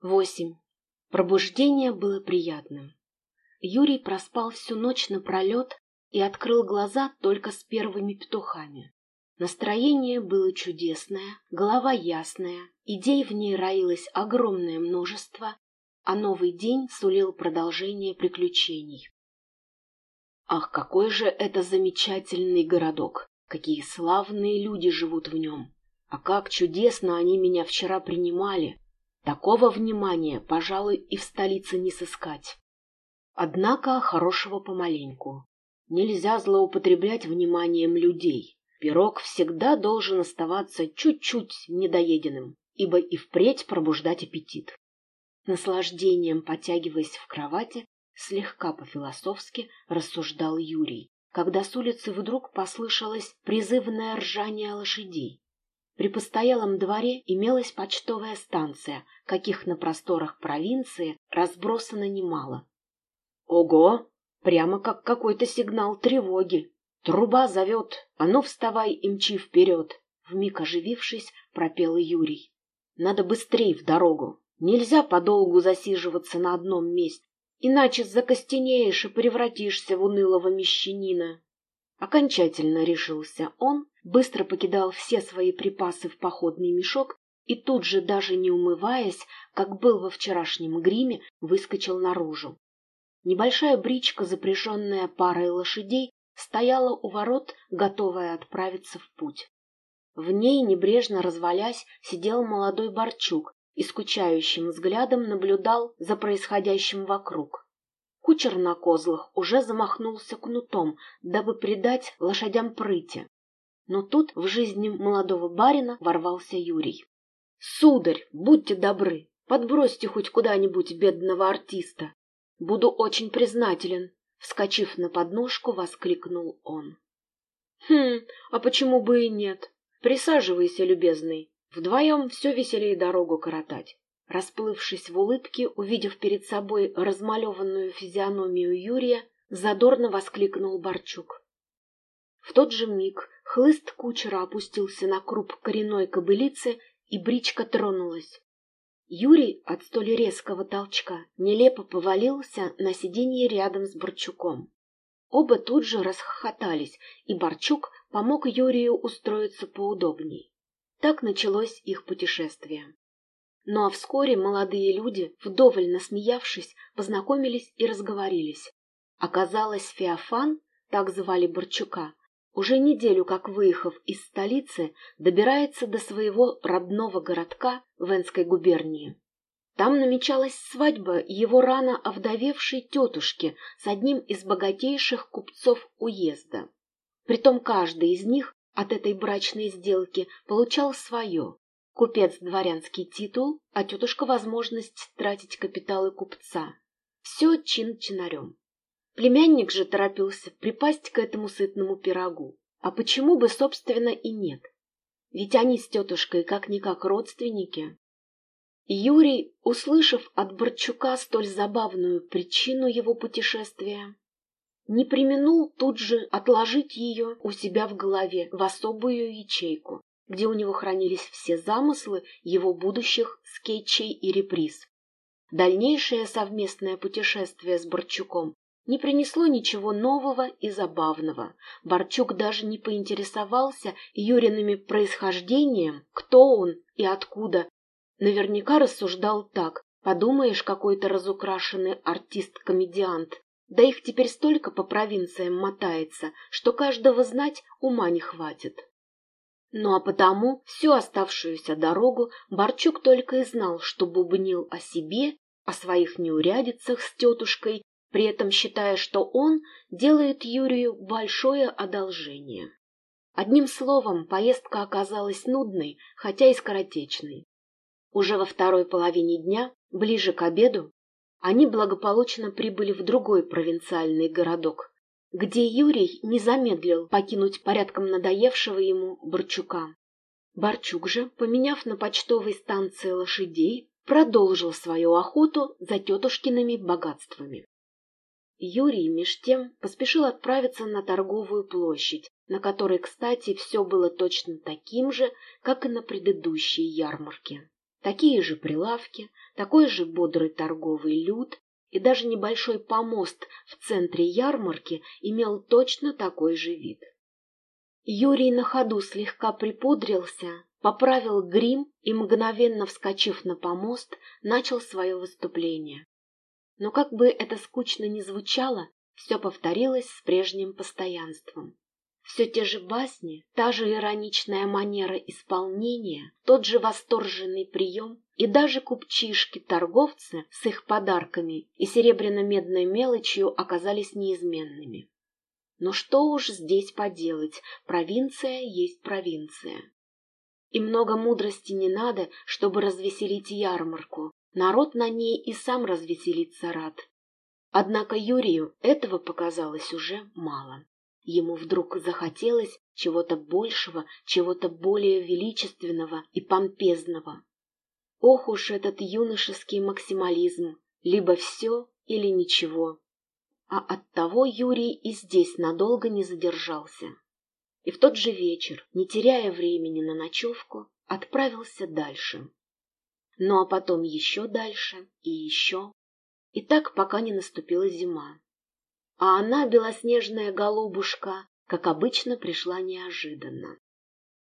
Восемь. Пробуждение было приятным. Юрий проспал всю ночь напролет и открыл глаза только с первыми петухами. Настроение было чудесное, голова ясная, идей в ней роилось огромное множество, а новый день сулил продолжение приключений. Ах, какой же это замечательный городок! Какие славные люди живут в нем! А как чудесно они меня вчера принимали! Такого внимания, пожалуй, и в столице не сыскать. Однако хорошего помаленьку. Нельзя злоупотреблять вниманием людей. Пирог всегда должен оставаться чуть-чуть недоеденным, ибо и впредь пробуждать аппетит. Наслаждением потягиваясь в кровати, слегка по-философски рассуждал Юрий, когда с улицы вдруг послышалось призывное ржание лошадей. При постоялом дворе имелась почтовая станция, каких на просторах провинции разбросано немало. Ого! Прямо как какой-то сигнал тревоги. Труба зовет, а ну вставай и мчи вперед! Вмиг оживившись, пропел Юрий. Надо быстрей в дорогу. Нельзя подолгу засиживаться на одном месте, иначе закостенеешь и превратишься в унылого мещанина. Окончательно решился он быстро покидал все свои припасы в походный мешок и тут же, даже не умываясь, как был во вчерашнем гриме, выскочил наружу. Небольшая бричка, запряженная парой лошадей, стояла у ворот, готовая отправиться в путь. В ней, небрежно развалясь, сидел молодой Борчук и скучающим взглядом наблюдал за происходящим вокруг. Кучер на козлах уже замахнулся кнутом, дабы придать лошадям прыти. Но тут в жизни молодого барина ворвался Юрий. — Сударь, будьте добры, подбросьте хоть куда-нибудь бедного артиста. Буду очень признателен, — вскочив на подножку, воскликнул он. — Хм, а почему бы и нет? Присаживайся, любезный. Вдвоем все веселее дорогу коротать. Расплывшись в улыбке, увидев перед собой размалеванную физиономию Юрия, задорно воскликнул Борчук. В тот же миг Хлыст кучера опустился на круп коренной кобылицы, и бричка тронулась. Юрий от столь резкого толчка нелепо повалился на сиденье рядом с Борчуком. Оба тут же расхохотались, и Борчук помог Юрию устроиться поудобней. Так началось их путешествие. Ну а вскоре молодые люди, вдоволь насмеявшись, познакомились и разговорились. Оказалось, Феофан, так звали Борчука, уже неделю как выехав из столицы, добирается до своего родного городка в Энской губернии. Там намечалась свадьба его рано овдовевшей тетушки с одним из богатейших купцов уезда. Притом каждый из них от этой брачной сделки получал свое. Купец – дворянский титул, а тетушка – возможность тратить капиталы купца. Все чин-чинарем. Племянник же торопился припасть к этому сытному пирогу. А почему бы, собственно, и нет? Ведь они с тетушкой как-никак родственники. Юрий, услышав от Борчука столь забавную причину его путешествия, не применул тут же отложить ее у себя в голове в особую ячейку, где у него хранились все замыслы его будущих скетчей и реприз. Дальнейшее совместное путешествие с Борчуком не принесло ничего нового и забавного. Борчук даже не поинтересовался Юриными происхождением, кто он и откуда. Наверняка рассуждал так. Подумаешь, какой-то разукрашенный артист-комедиант. Да их теперь столько по провинциям мотается, что каждого знать ума не хватит. Ну а потому всю оставшуюся дорогу Борчук только и знал, что бубнил о себе, о своих неурядицах с тетушкой при этом считая, что он делает Юрию большое одолжение. Одним словом, поездка оказалась нудной, хотя и скоротечной. Уже во второй половине дня, ближе к обеду, они благополучно прибыли в другой провинциальный городок, где Юрий не замедлил покинуть порядком надоевшего ему Борчука. Борчук же, поменяв на почтовой станции лошадей, продолжил свою охоту за тетушкиными богатствами. Юрий, меж тем, поспешил отправиться на торговую площадь, на которой, кстати, все было точно таким же, как и на предыдущей ярмарке. Такие же прилавки, такой же бодрый торговый люд, и даже небольшой помост в центре ярмарки имел точно такой же вид. Юрий на ходу слегка припудрился, поправил грим и, мгновенно вскочив на помост, начал свое выступление. Но как бы это скучно ни звучало, все повторилось с прежним постоянством. Все те же басни, та же ироничная манера исполнения, тот же восторженный прием, и даже купчишки-торговцы с их подарками и серебряно-медной мелочью оказались неизменными. Но что уж здесь поделать, провинция есть провинция. И много мудрости не надо, чтобы развеселить ярмарку. Народ на ней и сам развеселиться рад. Однако Юрию этого показалось уже мало. Ему вдруг захотелось чего-то большего, чего-то более величественного и помпезного. Ох уж этот юношеский максимализм, либо все или ничего. А оттого Юрий и здесь надолго не задержался. И в тот же вечер, не теряя времени на ночевку, отправился дальше. Ну а потом еще дальше и еще. И так, пока не наступила зима. А она, белоснежная голубушка, как обычно, пришла неожиданно.